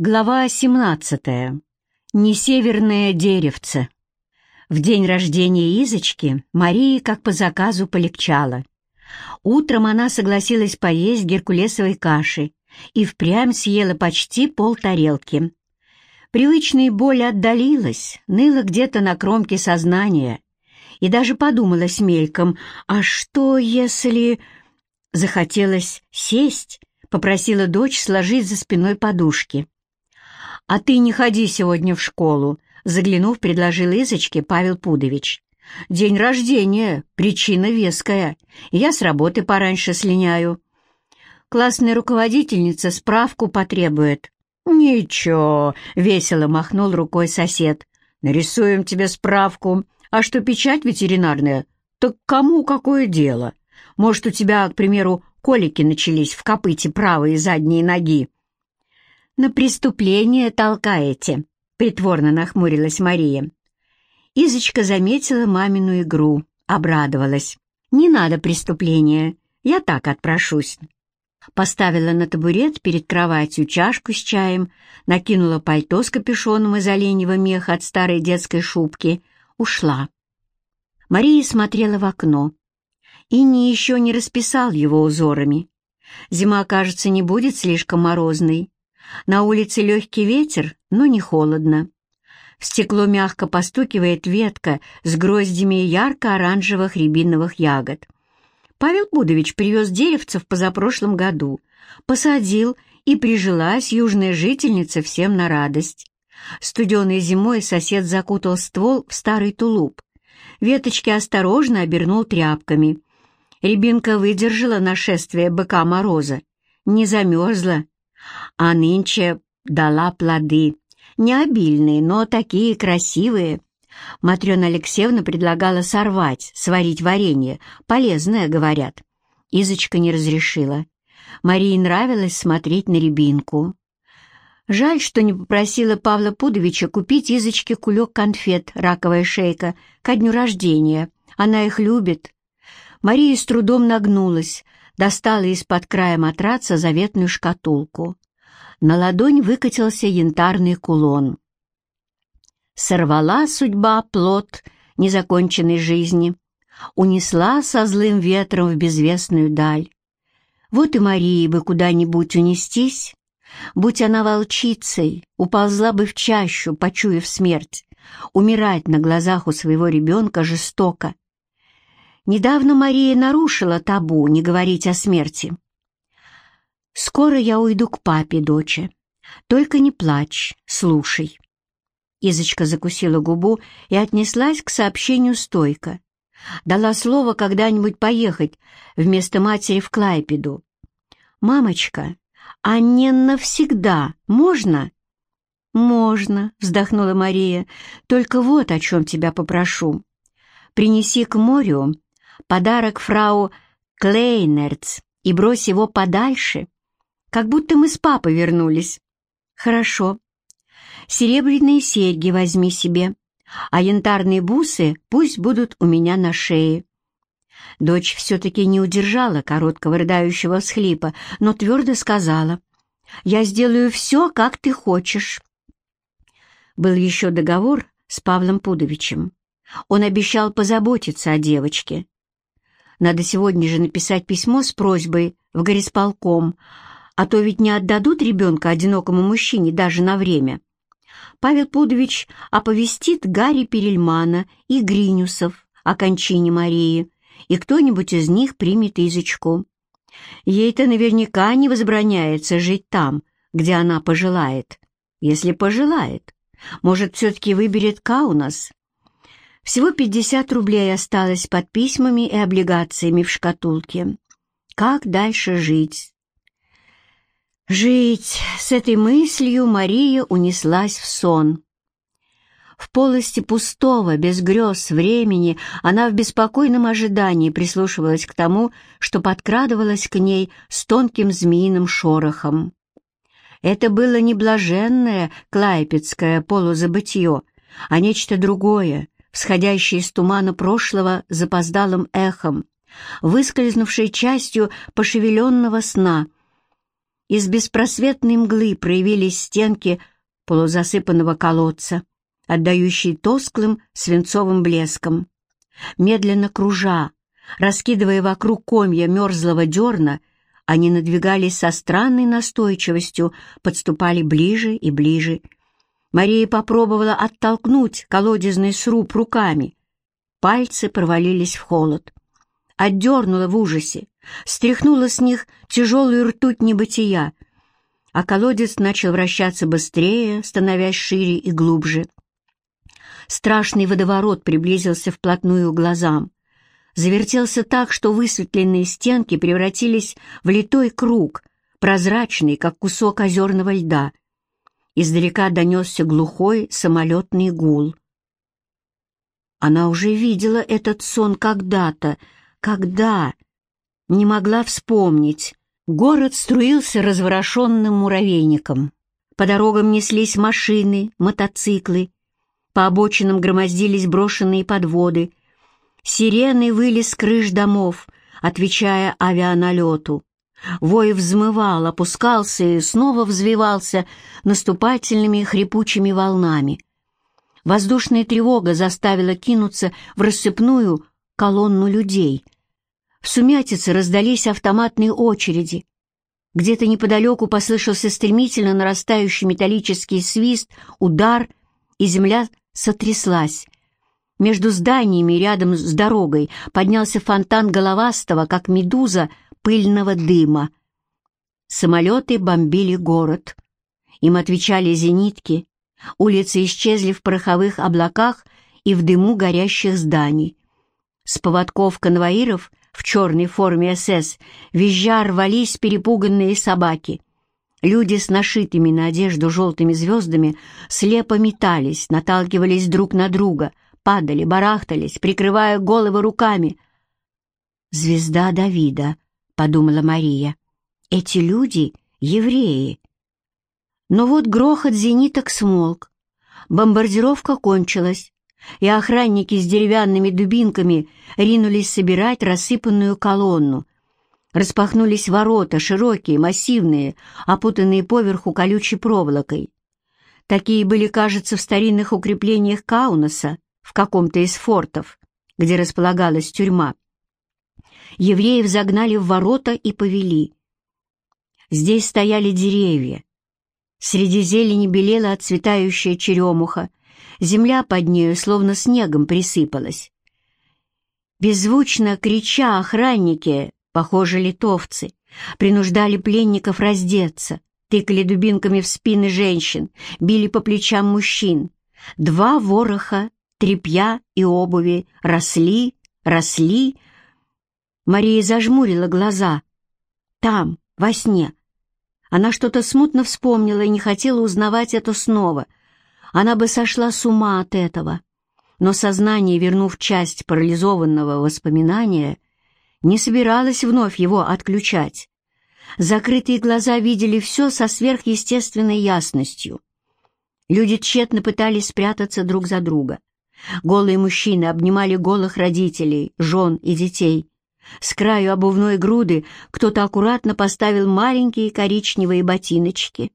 Глава 17. Не северное деревце. В день рождения Изочки Марии как по заказу полегчало. Утром она согласилась поесть геркулесовой каши и впрямь съела почти полтарелки. Привычная боль отдалилась, ныла где-то на кромке сознания, и даже подумала мельком, а что если... Захотелось сесть, попросила дочь сложить за спиной подушки. «А ты не ходи сегодня в школу», — заглянув, предложил Изочке Павел Пудович. «День рождения, причина веская. Я с работы пораньше слиняю». Классная руководительница справку потребует. «Ничего», — весело махнул рукой сосед. «Нарисуем тебе справку. А что печать ветеринарная? Так кому какое дело? Может, у тебя, к примеру, колики начались в копыте правой и задней ноги?» «На преступление толкаете», — притворно нахмурилась Мария. Изочка заметила мамину игру, обрадовалась. «Не надо преступления, я так отпрошусь». Поставила на табурет перед кроватью чашку с чаем, накинула пальто с капюшоном из оленьего меха от старой детской шубки, ушла. Мария смотрела в окно. Инни еще не расписал его узорами. Зима, кажется, не будет слишком морозной. На улице легкий ветер, но не холодно. В стекло мягко постукивает ветка с гроздями ярко-оранжевых рябиновых ягод. Павел Пудович привез деревца в позапрошлом году, посадил, и прижилась южная жительница всем на радость. Студеной зимой сосед закутал ствол в старый тулуп. Веточки осторожно обернул тряпками. Рябинка выдержала нашествие быка Мороза, не замерзла, а нынче дала плоды. Не обильные, но такие красивые. Матрена Алексеевна предлагала сорвать, сварить варенье. Полезное, говорят. Изочка не разрешила. Марии нравилось смотреть на рябинку. Жаль, что не попросила Павла Пудовича купить Изочке кулек конфет «Раковая шейка» ко дню рождения. Она их любит. Мария с трудом нагнулась, достала из-под края матраца заветную шкатулку. На ладонь выкатился янтарный кулон. Сорвала судьба плод незаконченной жизни, унесла со злым ветром в безвестную даль. Вот и Марии бы куда-нибудь унестись, будь она волчицей, уползла бы в чащу, почуяв смерть, умирать на глазах у своего ребенка жестоко, Недавно Мария нарушила табу не говорить о смерти. «Скоро я уйду к папе, доча. Только не плачь, слушай». Изочка закусила губу и отнеслась к сообщению стойко. Дала слово когда-нибудь поехать вместо матери в Клайпеду. «Мамочка, а не навсегда можно?» «Можно», — вздохнула Мария, — «только вот о чем тебя попрошу. Принеси к морю подарок фрау Клейнерц и брось его подальше, как будто мы с папой вернулись. Хорошо. Серебряные серьги возьми себе, а янтарные бусы пусть будут у меня на шее. Дочь все-таки не удержала короткого рыдающего всхлипа, но твердо сказала, «Я сделаю все, как ты хочешь». Был еще договор с Павлом Пудовичем. Он обещал позаботиться о девочке, надо сегодня же написать письмо с просьбой в горисполком, а то ведь не отдадут ребенка одинокому мужчине даже на время. Павел Пудович оповестит Гарри Перельмана и Гринюсов о кончине Марии, и кто-нибудь из них примет Изочку. Ей-то наверняка не возбраняется жить там, где она пожелает. Если пожелает, может, все-таки выберет Каунас, всего 50 рублей осталось под письмами и облигациями в шкатулке. Как дальше жить? Жить! С этой мыслью Мария унеслась в сон. В полости пустого, без грез, времени она в беспокойном ожидании прислушивалась к тому, что подкрадывалось к ней с тонким змеиным шорохом. Это было не блаженное клайпецкое полузабытье, а нечто другое, всходящий из тумана прошлого запоздалым эхом, выскользнувшей частью пошевеленного сна. Из беспросветной мглы проявились стенки полузасыпанного колодца, отдающие тосклым свинцовым блеском. Медленно кружа, раскидывая вокруг комья мерзлого дерна, они надвигались со странной настойчивостью, подступали ближе и ближе. Мария попробовала оттолкнуть колодезный сруб руками. Пальцы провалились в холод. Отдернула в ужасе, стряхнула с них тяжелую ртуть небытия, а колодец начал вращаться быстрее, становясь шире и глубже. Страшный водоворот приблизился вплотную к глазам. Завертелся так, что высветленные стенки превратились в литой круг, прозрачный, как кусок озерного льда. Издалека донесся глухой самолетный гул. Она уже видела этот сон когда-то, когда... Не могла вспомнить. Город струился разворошенным муравейником. По дорогам неслись машины, мотоциклы. По обочинам громоздились брошенные подводы. Сирены выли с крыш домов, отвечая авианалету. Вой взмывал, опускался и снова взвивался наступательными хрипучими волнами. Воздушная тревога заставила кинуться в рассыпную колонну людей — в сумятице раздались автоматные очереди. Где-то неподалеку послышался стремительно нарастающий металлический свист, удар, и земля сотряслась. Между зданиями рядом с дорогой поднялся фонтан головастого, как медуза, пыльного дыма. Самолеты бомбили город. Им отвечали зенитки. Улицы исчезли в пороховых облаках и в дыму горящих зданий. С поводков конвоиров в черной форме СС, визжа рвались перепуганные собаки. Люди с нашитыми на одежду желтыми звездами слепо метались, наталкивались друг на друга, падали, барахтались, прикрывая головы руками. «Звезда Давида», — подумала Мария. «Эти люди — евреи». Но вот грохот зениток смолк. Бомбардировка кончилась и охранники с деревянными дубинками ринулись собирать рассыпанную колонну. Распахнулись ворота, широкие, массивные, опутанные поверху колючей проволокой. Такие были, кажется, в старинных укреплениях Каунаса, в каком-то из фортов, где располагалась тюрьма. Евреев загнали в ворота и повели. Здесь стояли деревья. Среди зелени белела отцветающая черемуха, земля под нею словно снегом присыпалась. Беззвучно крича охранники, похоже, литовцы, принуждали пленников раздеться, тыкали дубинками в спины женщин, били по плечам мужчин. Два вороха, тряпья и обуви росли, росли. Мария зажмурила глаза. Там, во сне. Она что-то смутно вспомнила и не хотела узнавать это снова — она бы сошла с ума от этого. Но сознание, вернув часть парализованного воспоминания, не собиралось вновь его отключать. Закрытые глаза видели все со сверхъестественной ясностью. Люди тщетно пытались спрятаться друг за друга. Голые мужчины обнимали голых родителей, жен и детей. С краю обувной груды кто-то аккуратно поставил маленькие коричневые ботиночки.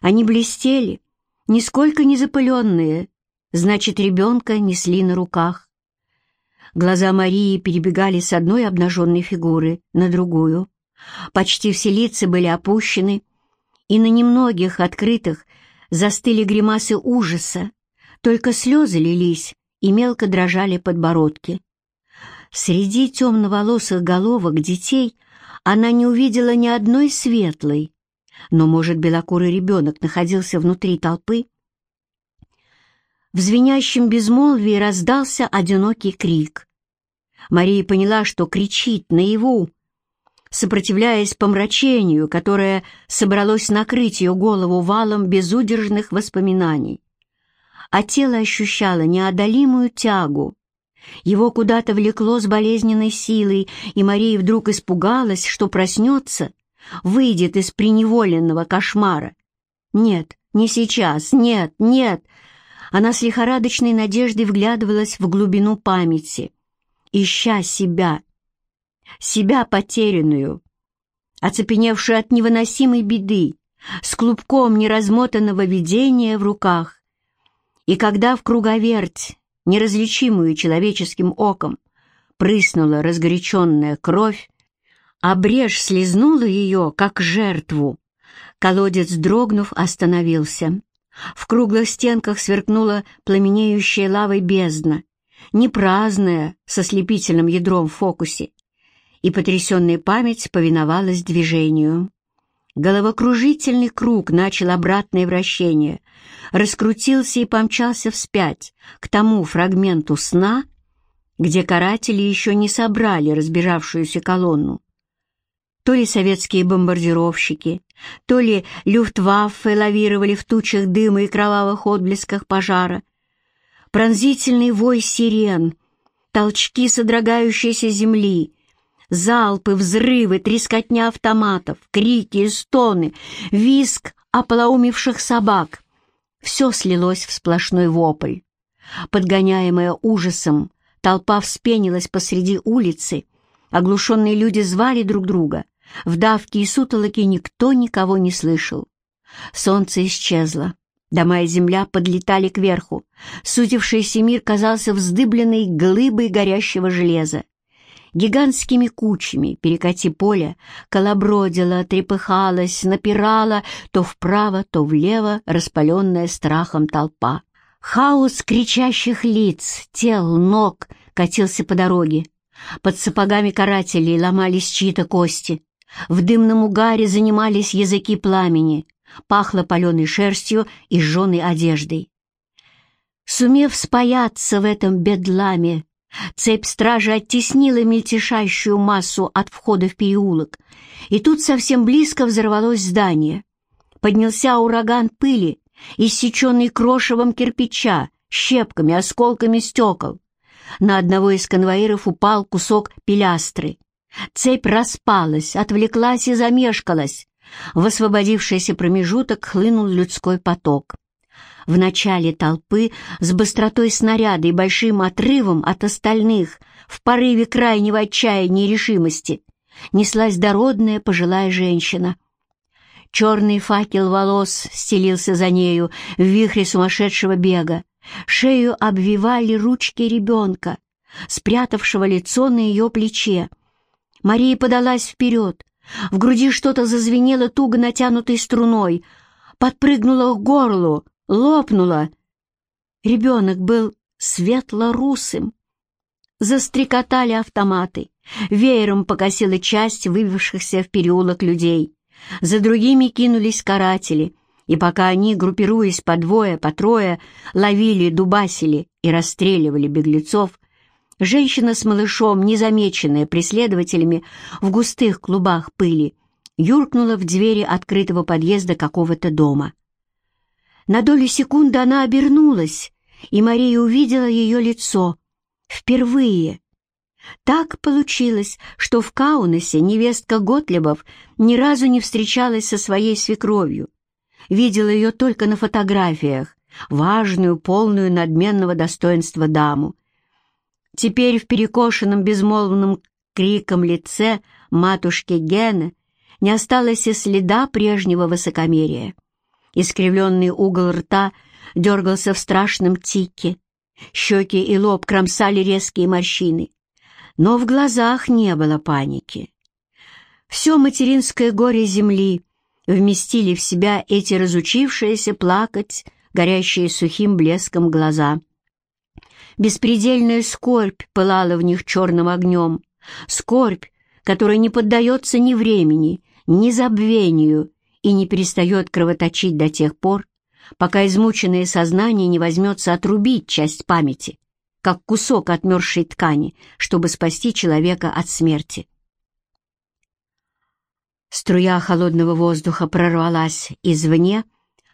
Они блестели, нисколько не запыленные, значит, ребенка несли на руках. Глаза Марии перебегали с одной обнаженной фигуры на другую. Почти все лица были опущены, и на немногих открытых застыли гримасы ужаса, только слезы лились и мелко дрожали подбородки. Среди темноволосых головок детей она не увидела ни одной светлой, но, может, белокурый ребенок находился внутри толпы? В звенящем безмолвии раздался одинокий крик. Мария поняла, что кричит наяву, сопротивляясь помрачению, которое собралось накрыть ее голову валом безудержных воспоминаний. А тело ощущало неодолимую тягу. Его куда-то влекло с болезненной силой, и Мария вдруг испугалась, что проснется — выйдет из преневоленного кошмара. Нет, не сейчас, нет, нет. Она с лихорадочной надеждой вглядывалась в глубину памяти, ища себя, себя потерянную. оцепеневшую от невыносимой беды, с клубком неразмотанного видения в руках. И когда в круговерть, неразличимую человеческим оком, прыснула разгоряченная кровь, а брешь слезнула ее, как жертву. Колодец, дрогнув, остановился. В круглых стенках сверкнула пламенеющая лавой бездна, не праздная, со слепительным ядром в фокусе, и потрясенная память повиновалась движению. Головокружительный круг начал обратное вращение, раскрутился и помчался вспять к тому фрагменту сна, где каратели еще не собрали разбежавшуюся колонну. То ли советские бомбардировщики, то ли люфтваффе лавировали в тучах дыма и кровавых отблесках пожара. Пронзительный вой сирен, толчки содрогающейся земли, залпы, взрывы, трескотня автоматов, крики и стоны, визг ополоумевших собак — все слилось в сплошной вопль. Подгоняемая ужасом, Толпа вспенилась посреди улицы, оглушенные люди звали друг друга. В давке и сутолоке никто никого не слышал. Солнце исчезло. Дома и земля подлетали кверху. Сутившийся мир казался вздыбленной глыбой горящего железа. Гигантскими кучами перекати поля колобродила, трепыхалась, напирала то вправо, то влево, распаленная страхом толпа. Хаос кричащих лиц, тел, ног катился по дороге. Под сапогами карателей ломались чьи-то кости. В дымном угаре занимались языки пламени. Пахло паленой шерстью и жженой одеждой. Сумев спаяться в этом бедламе, цепь стражи оттеснила мельтешащую массу от входа в переулок, и тут совсем близко взорвалось здание. Поднялся ураган пыли, иссеченный крошевом кирпича, щепками, осколками стекол. На одного из конвоиров упал кусок пилястры. Цепь распалась, отвлеклась и замешкалась. В освободившийся промежуток хлынул людской поток. В начале толпы с быстротой снаряда и большим отрывом от остальных, в порыве крайнего отчаяния и решимости, неслась дородная пожилая женщина — Черный факел волос стелился за нею в вихре сумасшедшего бега. Шею обвивали ручки ребенка, спрятавшего лицо на ее плече. Мария подалась вперед. В груди что-то зазвенело туго натянутой струной, подпрыгнуло к горлу, лопнуло. Ребенок был светло-русым. Застрекотали автоматы. Веером покосила часть вывившихся в переулок людей. За другими кинулись каратели, и пока они, группируясь по двое, по трое, ловили, дубасили и расстреливали беглецов, женщина с малышом, незамеченная преследователями в густых клубах пыли, юркнула в двери открытого подъезда какого-то дома. На долю секунды она обернулась, и Мария увидела ее лицо. Впервые. Так получилось, что в Каунасе невестка Готлебов ни разу не встречалась со своей свекровью. Видела ее только на фотографиях, важную, полную надменного достоинства даму. Теперь в перекошенном безмолвным криком лице матушки Гены не осталось и следа прежнего высокомерия. Искривленный угол рта дергался в страшном тике. Щеки и лоб кромсали резкие морщины но в глазах не было паники. Все материнское горе земли вместили в себя эти разучившиеся плакать, горящие сухим блеском глаза. Беспредельная скорбь пылала в них черным огнем, скорбь, которая не поддается ни времени, ни забвению и не перестает кровоточить до тех пор, пока измученное сознание не возьмется отрубить часть памяти, как кусок отмерзшей ткани, чтобы спасти человека от смерти. Струя холодного воздуха прорвалась извне,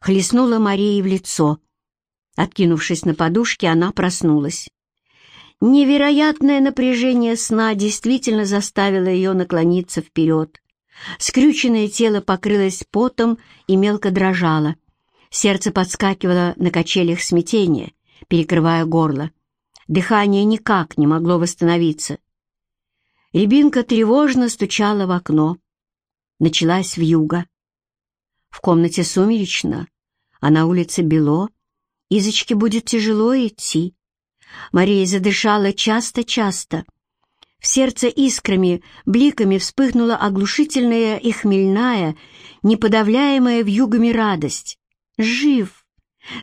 хлестнула Марии в лицо. Откинувшись на подушке, она проснулась. Невероятное напряжение сна действительно заставило ее наклониться вперед. Скрюченное тело покрылось потом и мелко дрожало. Сердце подскакивало на качелях смятения, перекрывая горло. Дыхание никак не могло восстановиться. Рябинка тревожно стучала в окно. началась вьюга. В комнате сумеречно, а на улице бело, Изочке будет тяжело идти. Мария задышала часто-часто. В сердце искрами, бликами вспыхнула оглушительная и хмельная, неподавляемая вьюгами радость. «Жив!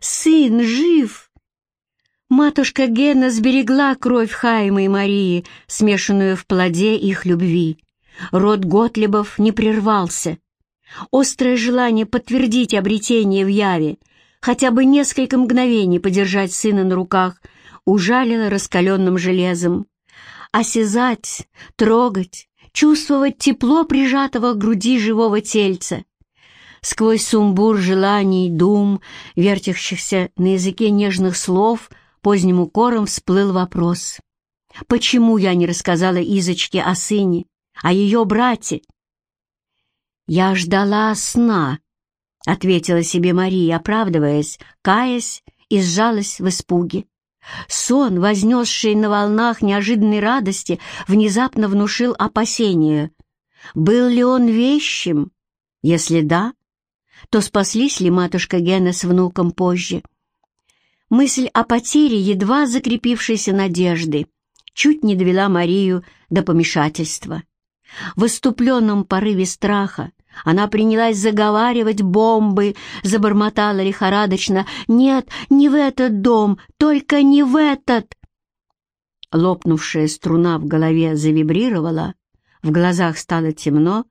Сын жив!» Матушка Гена сберегла кровь Хайма и Марии, смешанную в плоде их любви. Род Готлебов не прервался. Острое желание подтвердить обретение в Яве, хотя бы несколько мгновений подержать сына на руках, ужалило раскаленным железом. Осязать, трогать, чувствовать тепло прижатого к груди живого тельца. Сквозь сумбур желаний, дум, вертящихся на языке нежных слов, поздним укором всплыл вопрос. Почему я не рассказала Изочке о сыне, о ее брате? «Я ждала сна», — ответила себе Мария, оправдываясь, каясь и сжалась в испуге. Сон, вознесший на волнах неожиданной радости, внезапно внушил опасение. Был ли он вещим? Если да, то спаслись ли матушка Гена с внуком позже? Мысль о потере едва закрепившейся надежды чуть не довела Марию до помешательства. В иступленном порыве страха она принялась заговаривать бомбы, забормотала лихорадочно. «Нет, не в этот дом, только не в этот!» Лопнувшая струна в голове завибрировала, в глазах стало темно,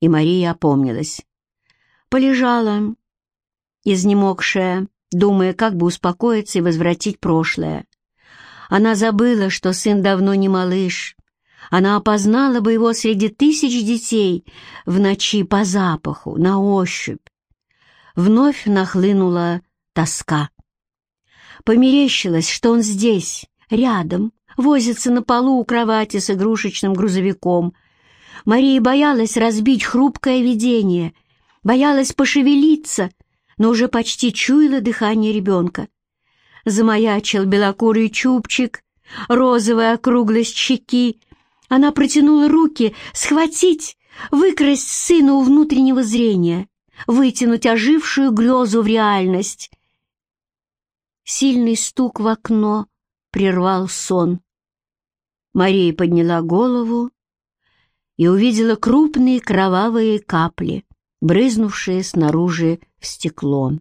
и Мария опомнилась. Полежала, изнемогшая, думая, как бы успокоиться и возвратить прошлое. Она забыла, что сын давно не малыш, она опознала бы его среди тысяч детей в ночи по запаху, на ощупь. Вновь нахлынула тоска. Померещилось, что он здесь, рядом, возится на полу у кровати с игрушечным грузовиком. Мария боялась разбить хрупкое видение, боялась пошевелиться, но уже почти чуяла дыхание ребенка. Замаячил белокурый чубчик, розовая округлость щеки, она протянула руки схватить, выкрасть сына у внутреннего зрения, вытянуть ожившую грезу в реальность. Сильный стук в окно прервал сон. Мария подняла голову и увидела крупные кровавые капли, брызнувшие снаружи в стекло.